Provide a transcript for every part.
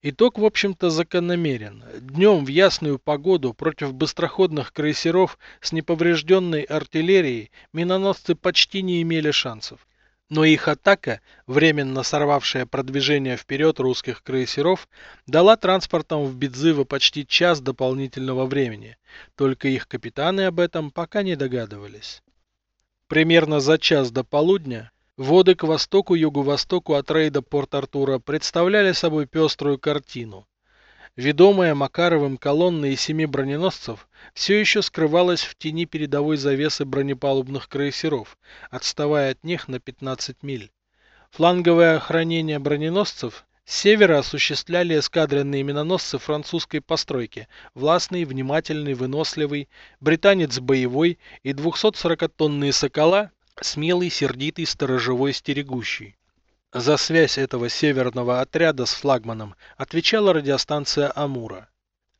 Итог, в общем-то, закономерен. Днем в ясную погоду против быстроходных крейсеров с неповрежденной артиллерией миноносцы почти не имели шансов. Но их атака, временно сорвавшая продвижение вперед русских крейсеров, дала транспортам в Бедзыво почти час дополнительного времени. Только их капитаны об этом пока не догадывались. Примерно за час до полудня Воды к востоку-юго-востоку от рейда Порт-Артура представляли собой пеструю картину. Ведомая Макаровым колонна из семи броненосцев все еще скрывалась в тени передовой завесы бронепалубных крейсеров, отставая от них на 15 миль. Фланговое охранение броненосцев с севера осуществляли эскадренные миноносцы французской постройки, властный, внимательный, выносливый, британец боевой и 240-тонные «Сокола» Смелый, сердитый, сторожевой, стерегущий. За связь этого северного отряда с флагманом отвечала радиостанция Амура.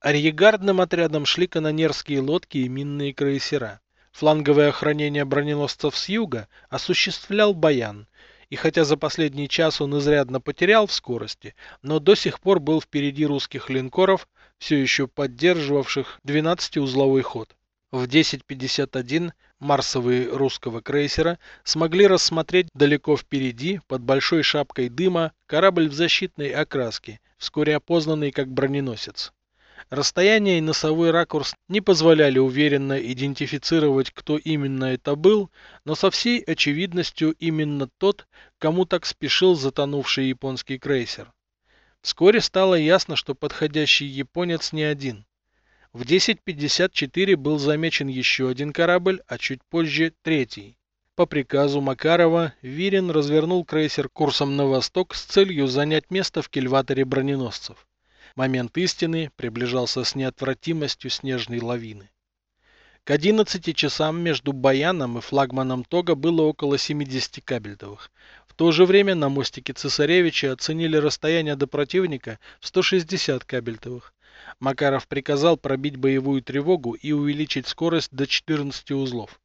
Арьегардным отрядом шли канонерские лодки и минные крейсера. Фланговое охранение броненосцев с юга осуществлял Баян, и хотя за последний час он изрядно потерял в скорости, но до сих пор был впереди русских линкоров, все еще поддерживавших 12-узловой ход. В 10.51 марсовые русского крейсера смогли рассмотреть далеко впереди, под большой шапкой дыма, корабль в защитной окраске, вскоре опознанный как броненосец. Расстояние и носовой ракурс не позволяли уверенно идентифицировать, кто именно это был, но со всей очевидностью именно тот, кому так спешил затонувший японский крейсер. Вскоре стало ясно, что подходящий японец не один. В 10.54 был замечен еще один корабль, а чуть позже третий. По приказу Макарова Вирин развернул крейсер курсом на восток с целью занять место в кильваторе броненосцев. Момент истины приближался с неотвратимостью снежной лавины. К 11 часам между Баяном и флагманом Тога было около 70 кабельтовых. В то же время на мостике Цесаревича оценили расстояние до противника в 160 кабельтовых. Макаров приказал пробить боевую тревогу и увеличить скорость до 14 узлов.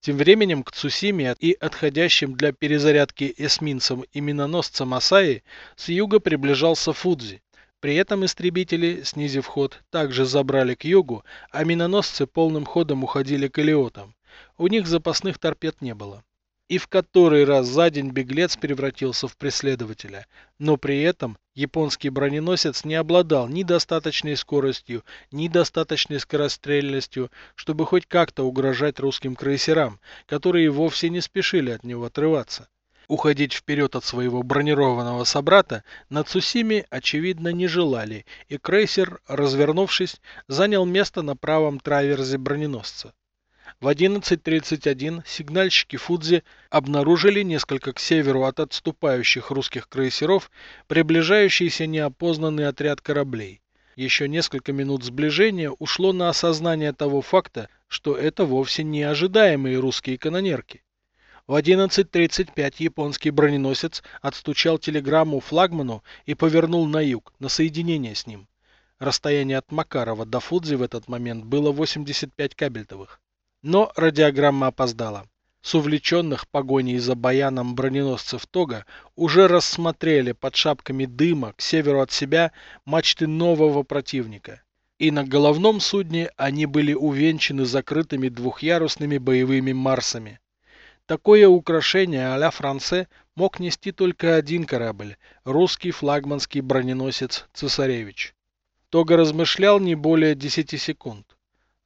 Тем временем к Цусиме и отходящим для перезарядки эсминцам и миноносцам Асаи с юга приближался Фудзи. При этом истребители, снизив ход, также забрали к югу, а миноносцы полным ходом уходили к Элиотам. У них запасных торпед не было и в который раз за день беглец превратился в преследователя. Но при этом японский броненосец не обладал ни достаточной скоростью, ни достаточной скорострельностью, чтобы хоть как-то угрожать русским крейсерам, которые вовсе не спешили от него отрываться. Уходить вперед от своего бронированного собрата на Цусиме, очевидно, не желали, и крейсер, развернувшись, занял место на правом траверзе броненосца. В 11.31 сигнальщики Фудзи обнаружили несколько к северу от отступающих русских крейсеров приближающийся неопознанный отряд кораблей. Еще несколько минут сближения ушло на осознание того факта, что это вовсе не ожидаемые русские канонерки. В 11.35 японский броненосец отстучал телеграмму флагману и повернул на юг, на соединение с ним. Расстояние от Макарова до Фудзи в этот момент было 85 кабельтовых. Но радиограмма опоздала. С увлеченных погоней за баяном броненосцев Тога уже рассмотрели под шапками дыма к северу от себя мачты нового противника. И на головном судне они были увенчаны закрытыми двухъярусными боевыми марсами. Такое украшение а-ля Франце мог нести только один корабль – русский флагманский броненосец «Цесаревич». Тога размышлял не более 10 секунд.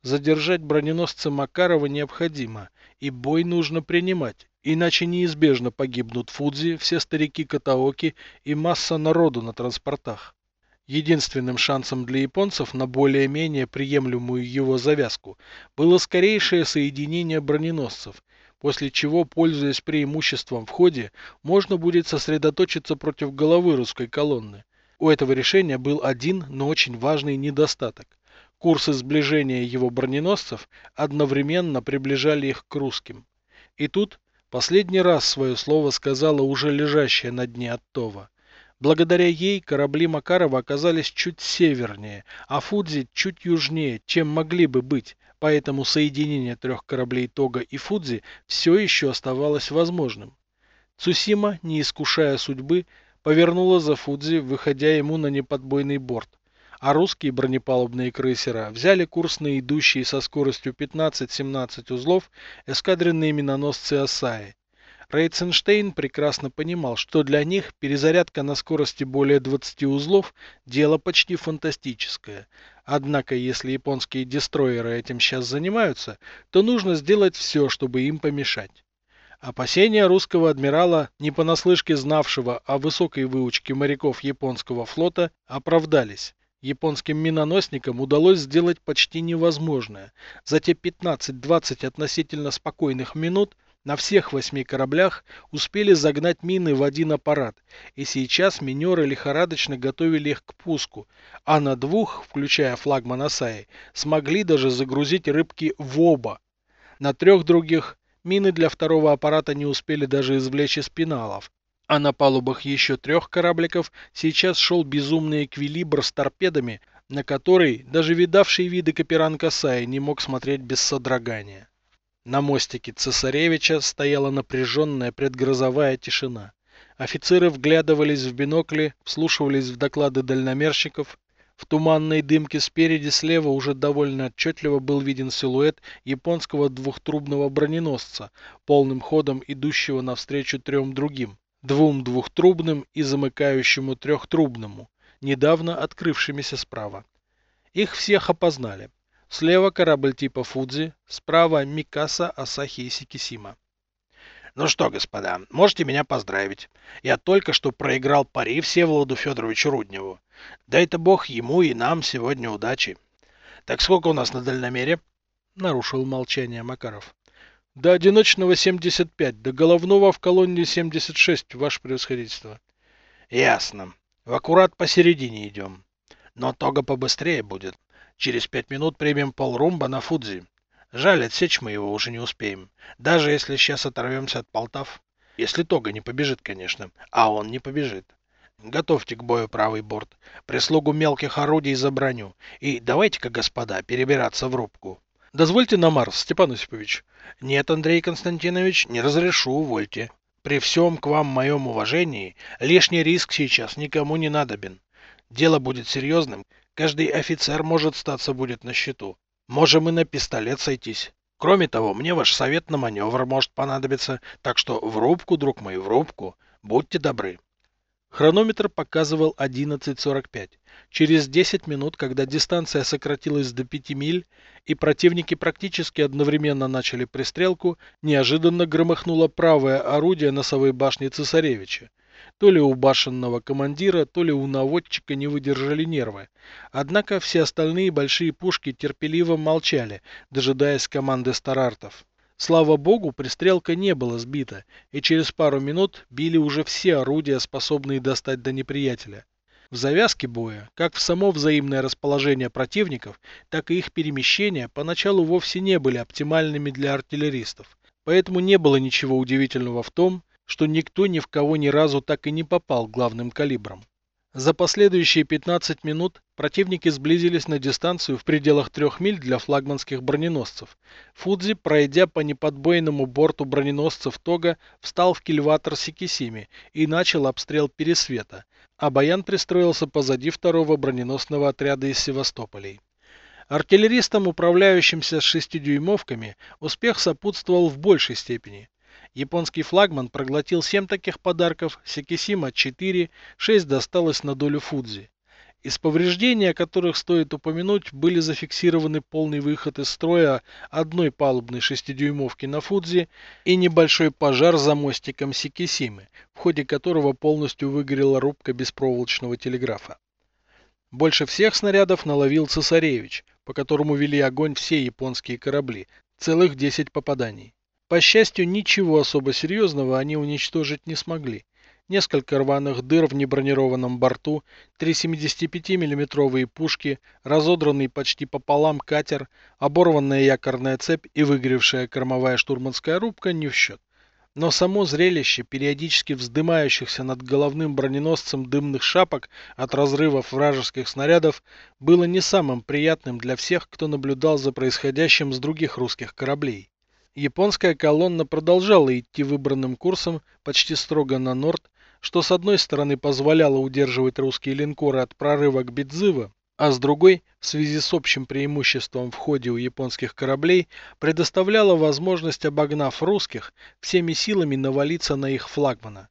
Задержать броненосца Макарова необходимо, и бой нужно принимать, иначе неизбежно погибнут Фудзи, все старики Катаоки и масса народу на транспортах. Единственным шансом для японцев на более-менее приемлемую его завязку было скорейшее соединение броненосцев, после чего, пользуясь преимуществом в ходе, можно будет сосредоточиться против головы русской колонны. У этого решения был один, но очень важный недостаток. Курсы сближения его броненосцев одновременно приближали их к русским. И тут последний раз свое слово сказала уже лежащая на дне Оттова. Благодаря ей корабли Макарова оказались чуть севернее, а Фудзи чуть южнее, чем могли бы быть, поэтому соединение трех кораблей Тога и Фудзи все еще оставалось возможным. Цусима, не искушая судьбы, повернула за Фудзи, выходя ему на неподбойный борт. А русские бронепалубные крейсера взяли курс на идущие со скоростью 15-17 узлов эскадренные миноносцы Асаи. Рейценштейн прекрасно понимал, что для них перезарядка на скорости более 20 узлов – дело почти фантастическое. Однако, если японские дестройеры этим сейчас занимаются, то нужно сделать все, чтобы им помешать. Опасения русского адмирала, не понаслышке знавшего о высокой выучке моряков японского флота, оправдались. Японским миноносникам удалось сделать почти невозможное. За те 15-20 относительно спокойных минут – на всех восьми кораблях успели загнать мины в один аппарат, и сейчас минеры лихорадочно готовили их к пуску, а на двух, включая флагман Асаи, смогли даже загрузить рыбки в оба. На трех других мины для второго аппарата не успели даже извлечь из пеналов, а на палубах еще трех корабликов сейчас шел безумный эквилибр с торпедами, на который даже видавший виды капитан Касай не мог смотреть без содрогания. На мостике цесаревича стояла напряженная предгрозовая тишина. Офицеры вглядывались в бинокли, вслушивались в доклады дальномерщиков. В туманной дымке спереди слева уже довольно отчетливо был виден силуэт японского двухтрубного броненосца, полным ходом идущего навстречу трем другим, двум двухтрубным и замыкающему трехтрубному, недавно открывшимися справа. Их всех опознали. Слева корабль типа Фудзи, справа Микаса, Асахи и Сикисима. Ну что, господа, можете меня поздравить. Я только что проиграл пари Всеволоду Федоровичу Рудневу. Дай-то бог ему и нам сегодня удачи. Так сколько у нас на дальномере? Нарушил молчание Макаров. До одиночного 75, до головного в колонне 76, ваше превосходительство. Ясно. В аккурат посередине идем. Но тога побыстрее будет. Через пять минут примем полрумба на Фудзи. Жаль, отсечь мы его уже не успеем. Даже если сейчас оторвемся от Полтав. Если Тога не побежит, конечно. А он не побежит. Готовьте к бою правый борт. Прислугу мелких орудий за броню. И давайте-ка, господа, перебираться в рубку. Дозвольте на Марс, Степан Осипович. Нет, Андрей Константинович, не разрешу, увольте. При всем к вам моем уважении, лишний риск сейчас никому не надобен. Дело будет серьезным, Каждый офицер может статься будет на счету. Можем и на пистолет сойтись. Кроме того, мне ваш совет на маневр может понадобиться, так что в рубку, друг мой, в рубку. Будьте добры. Хронометр показывал 11.45. Через 10 минут, когда дистанция сократилась до 5 миль, и противники практически одновременно начали пристрелку, неожиданно громыхнуло правое орудие носовой башни Цесаревича. То ли у башенного командира, то ли у наводчика не выдержали нервы. Однако все остальные большие пушки терпеливо молчали, дожидаясь команды старартов. Слава богу, пристрелка не была сбита, и через пару минут били уже все орудия, способные достать до неприятеля. В завязке боя, как в само взаимное расположение противников, так и их перемещения поначалу вовсе не были оптимальными для артиллеристов. Поэтому не было ничего удивительного в том, что никто ни в кого ни разу так и не попал главным калибром. За последующие 15 минут противники сблизились на дистанцию в пределах трех миль для флагманских броненосцев. Фудзи, пройдя по неподбойному борту броненосцев Тога, встал в кильватор Сикисими и начал обстрел Пересвета, а Баян пристроился позади второго броненосного отряда из Севастополей. Артиллеристам, управляющимся с шестидюймовками, успех сопутствовал в большей степени. Японский флагман проглотил 7 таких подарков, Сикисима 4, 6 досталось на долю Фудзи. Из повреждений, о которых стоит упомянуть, были зафиксированы полный выход из строя одной палубной шестидюймовки на Фудзи и небольшой пожар за мостиком Сикисимы, в ходе которого полностью выгорела рубка беспроволочного телеграфа. Больше всех снарядов наловил Цесаревич, по которому вели огонь все японские корабли, целых 10 попаданий. По счастью, ничего особо серьезного они уничтожить не смогли. Несколько рваных дыр в небронированном борту, три 75 миллиметровые пушки, разодранный почти пополам катер, оборванная якорная цепь и выгоревшая кормовая штурманская рубка не в счет. Но само зрелище периодически вздымающихся над головным броненосцем дымных шапок от разрывов вражеских снарядов было не самым приятным для всех, кто наблюдал за происходящим с других русских кораблей. Японская колонна продолжала идти выбранным курсом почти строго на норд, что с одной стороны позволяло удерживать русские линкоры от прорыва к Бедзыво, а с другой, в связи с общим преимуществом в ходе у японских кораблей, предоставляла возможность, обогнав русских, всеми силами навалиться на их флагмана.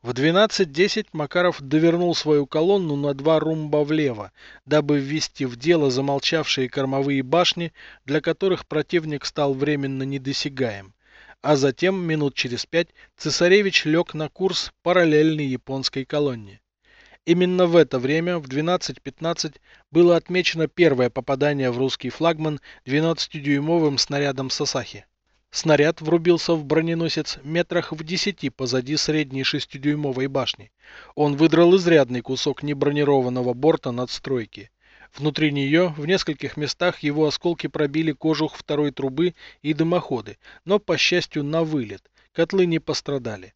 В 12.10 Макаров довернул свою колонну на два румба влево, дабы ввести в дело замолчавшие кормовые башни, для которых противник стал временно недосягаем. А затем, минут через пять, цесаревич лег на курс параллельной японской колонне. Именно в это время, в 12.15, было отмечено первое попадание в русский флагман 12-дюймовым снарядом Сасахи. Снаряд врубился в броненосец метрах в десяти позади средней шестидюймовой башни. Он выдрал изрядный кусок небронированного борта надстройки. Внутри нее в нескольких местах его осколки пробили кожух второй трубы и дымоходы, но, по счастью, на вылет. Котлы не пострадали.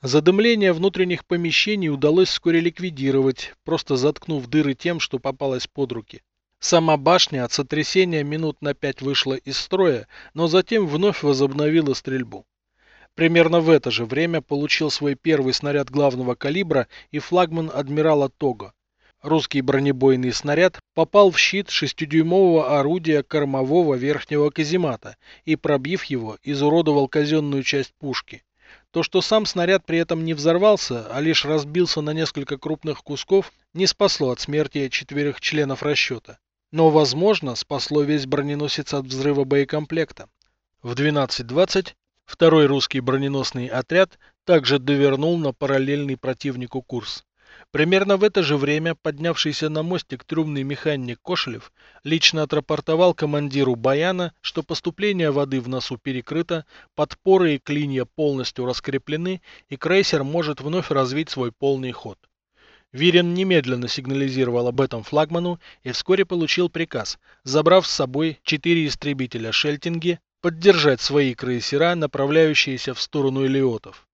Задымление внутренних помещений удалось вскоре ликвидировать, просто заткнув дыры тем, что попалось под руки. Сама башня от сотрясения минут на пять вышла из строя, но затем вновь возобновила стрельбу. Примерно в это же время получил свой первый снаряд главного калибра и флагман адмирала Того. Русский бронебойный снаряд попал в щит шестидюймового орудия кормового верхнего каземата и, пробив его, изуродовал казенную часть пушки. То, что сам снаряд при этом не взорвался, а лишь разбился на несколько крупных кусков, не спасло от смерти четверых членов расчета. Но, возможно, спасло весь броненосец от взрыва боекомплекта. В 12.20 второй русский броненосный отряд также довернул на параллельный противнику курс. Примерно в это же время поднявшийся на мостик трюмный механик Кошелев лично отрапортовал командиру Баяна, что поступление воды в носу перекрыто, подпоры и клинья полностью раскреплены, и крейсер может вновь развить свой полный ход. Вирен немедленно сигнализировал об этом флагману и вскоре получил приказ, забрав с собой четыре истребителя Шельтинги, поддержать свои крейсера, направляющиеся в сторону Элиотов.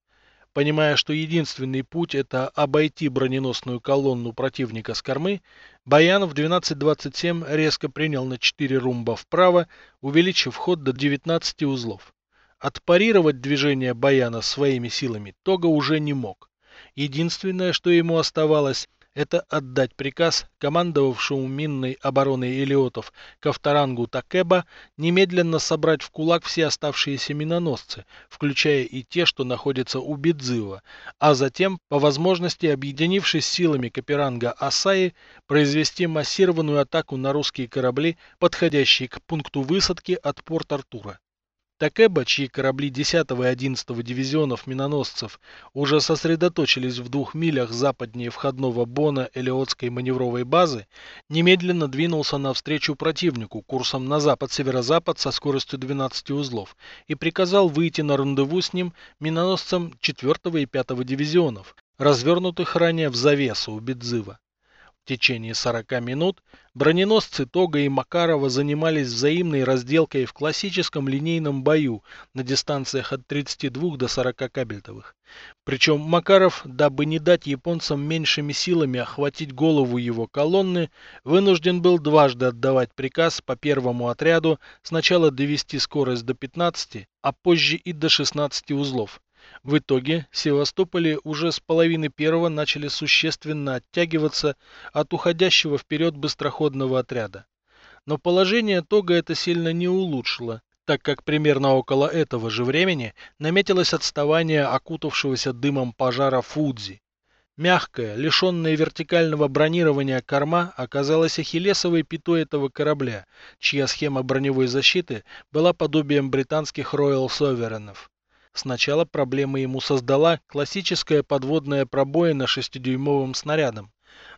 Понимая, что единственный путь это обойти броненосную колонну противника с кормы, Баян в 12.27 резко принял на 4 румба вправо, увеличив ход до 19 узлов. Отпарировать движение Баяна своими силами Тога уже не мог. Единственное, что ему оставалось, это отдать приказ командовавшему минной обороной Элиотов Кавторангу Такеба немедленно собрать в кулак все оставшиеся миноносцы, включая и те, что находятся у Бидзыва, а затем, по возможности объединившись силами Каперанга Асаи, произвести массированную атаку на русские корабли, подходящие к пункту высадки от порт Артура. Такеба, чьи корабли 10 и 11 дивизионов миноносцев уже сосредоточились в двух милях западнее входного бона Элиотской маневровой базы, немедленно двинулся навстречу противнику курсом на запад-северо-запад со скоростью 12 узлов и приказал выйти на рандеву с ним миноносцам 4 и 5 дивизионов, развернутых ранее в завесу у Бедзыва. В течение 40 минут броненосцы Тога и Макарова занимались взаимной разделкой в классическом линейном бою на дистанциях от 32 до 40 кабельтовых. Причем Макаров, дабы не дать японцам меньшими силами охватить голову его колонны, вынужден был дважды отдавать приказ по первому отряду сначала довести скорость до 15, а позже и до 16 узлов. В итоге Севастополе уже с половины первого начали существенно оттягиваться от уходящего вперед быстроходного отряда. Но положение Тога это сильно не улучшило, так как примерно около этого же времени наметилось отставание окутавшегося дымом пожара Фудзи. Мягкая, лишенная вертикального бронирования корма оказалась ахиллесовой пятой этого корабля, чья схема броневой защиты была подобием британских Royal Sovereign'ов. Сначала проблемы ему создала классическая подводная пробоина 6-дюймовым снарядом.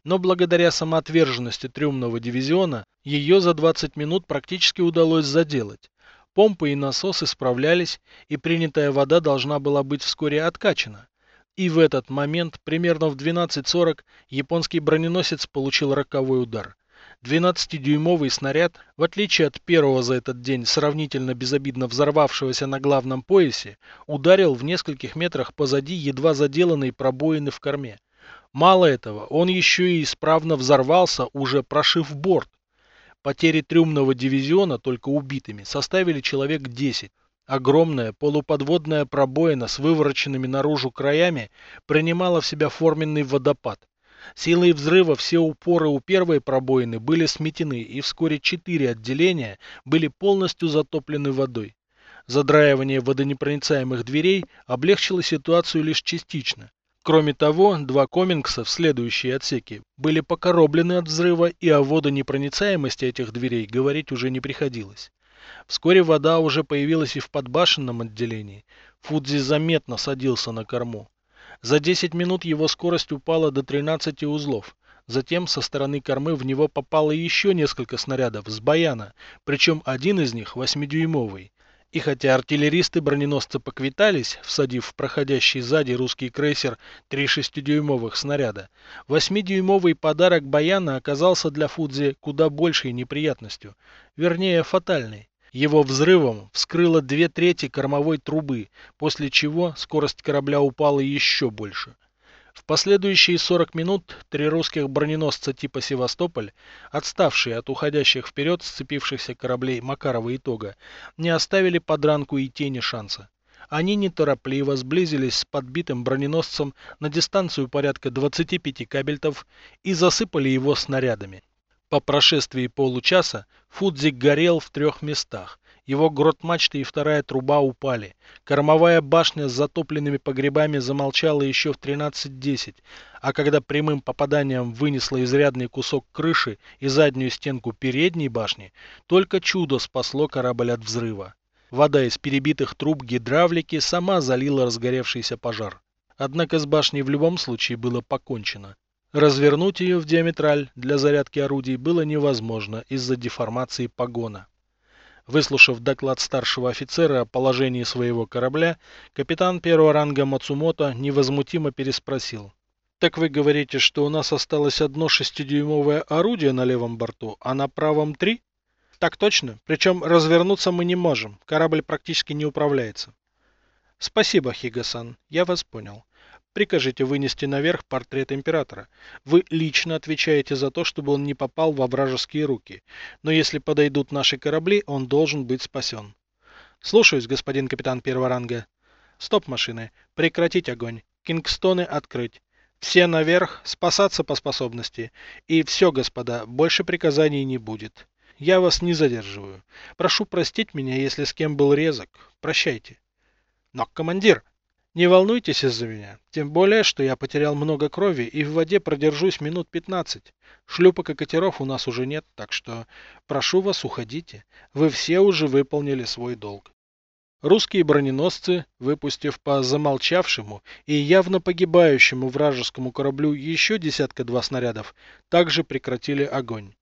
Но благодаря самоотверженности трюмного дивизиона ее за 20 минут практически удалось заделать. Помпы и насосы справлялись, и принятая вода должна была быть вскоре откачана. И в этот момент, примерно в 12.40, японский броненосец получил роковой удар. 12-дюймовый снаряд, в отличие от первого за этот день сравнительно безобидно взорвавшегося на главном поясе, ударил в нескольких метрах позади едва заделанной пробоины в корме. Мало этого, он еще и исправно взорвался, уже прошив борт. Потери трюмного дивизиона, только убитыми, составили человек 10. Огромная полуподводная пробоина с вывороченными наружу краями принимала в себя форменный водопад. Силой взрыва все упоры у первой пробоины были сметены, и вскоре четыре отделения были полностью затоплены водой. Задраивание водонепроницаемых дверей облегчило ситуацию лишь частично. Кроме того, два комингса в следующие отсеки были покороблены от взрыва, и о водонепроницаемости этих дверей говорить уже не приходилось. Вскоре вода уже появилась и в подбашенном отделении. Фудзи заметно садился на корму. За 10 минут его скорость упала до 13 узлов. Затем со стороны кормы в него попало еще несколько снарядов с баяна, причем один из них 8-дюймовый. И хотя артиллеристы броненосца поквитались, всадив в проходящий сзади русский крейсер три шестидюймовых снаряда, восьмидюймовый подарок Баяна оказался для Фудзи куда большей неприятностью, вернее фатальной. Его взрывом вскрыло две трети кормовой трубы, после чего скорость корабля упала еще больше. В последующие 40 минут три русских броненосца типа «Севастополь», отставшие от уходящих вперед сцепившихся кораблей Макарова и Тога, не оставили подранку и тени шанса. Они неторопливо сблизились с подбитым броненосцем на дистанцию порядка 25 кабельтов и засыпали его снарядами. По прошествии получаса Фудзик горел в трех местах, его грот мачты и вторая труба упали. Кормовая башня с затопленными погребами замолчала еще в 13.10, а когда прямым попаданием вынесла изрядный кусок крыши и заднюю стенку передней башни, только чудо спасло корабль от взрыва. Вода из перебитых труб гидравлики сама залила разгоревшийся пожар. Однако с башней в любом случае было покончено. Развернуть ее в диаметраль для зарядки орудий было невозможно из-за деформации погона. Выслушав доклад старшего офицера о положении своего корабля, капитан первого ранга Мацумото невозмутимо переспросил. «Так вы говорите, что у нас осталось одно шестидюймовое орудие на левом борту, а на правом три?» «Так точно. Причем развернуться мы не можем. Корабль практически не управляется». «Спасибо, Хигасан. Я вас понял. Прикажите вынести наверх портрет императора. Вы лично отвечаете за то, чтобы он не попал во вражеские руки. Но если подойдут наши корабли, он должен быть спасен. Слушаюсь, господин капитан первого ранга. Стоп, машины. Прекратить огонь. Кингстоны открыть. Все наверх, спасаться по способности. И все, господа, больше приказаний не будет. Я вас не задерживаю. Прошу простить меня, если с кем был резок. Прощайте. Но, командир, не волнуйтесь из-за меня, тем более, что я потерял много крови и в воде продержусь минут 15. Шлюпок и катеров у нас уже нет, так что прошу вас, уходите. Вы все уже выполнили свой долг. Русские броненосцы, выпустив по замолчавшему и явно погибающему вражескому кораблю еще десятка-два снарядов, также прекратили огонь.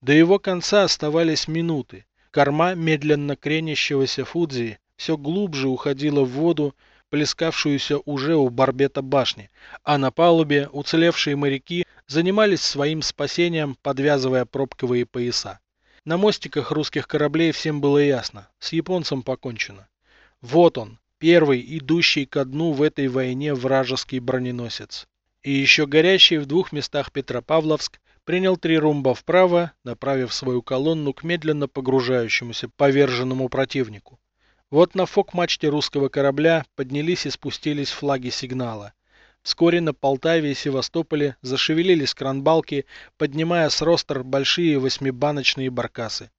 До его конца оставались минуты. Корма медленно кренящегося Фудзи все глубже уходила в воду, плескавшуюся уже у барбета башни, а на палубе уцелевшие моряки занимались своим спасением, подвязывая пробковые пояса. На мостиках русских кораблей всем было ясно, с японцем покончено. Вот он, первый, идущий ко дну в этой войне вражеский броненосец. И еще горящий в двух местах Петропавловск принял три румба вправо, направив свою колонну к медленно погружающемуся поверженному противнику. Вот на фок-мачте русского корабля поднялись и спустились флаги сигнала. Вскоре на Полтаве и Севастополе зашевелились кранбалки, поднимая с ростер большие восьмибаночные баркасы.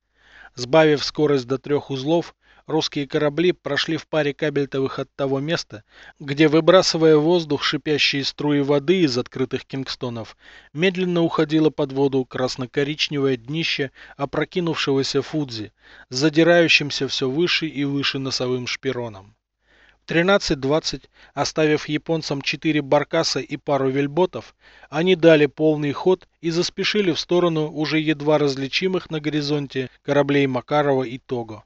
Сбавив скорость до трех узлов, русские корабли прошли в паре кабельтовых от того места, где, выбрасывая в воздух шипящие струи воды из открытых кингстонов, медленно уходило под воду красно-коричневое днище опрокинувшегося Фудзи, задирающимся все выше и выше носовым шпироном. 13.20, оставив японцам четыре баркаса и пару вельботов, они дали полный ход и заспешили в сторону уже едва различимых на горизонте кораблей Макарова и Того.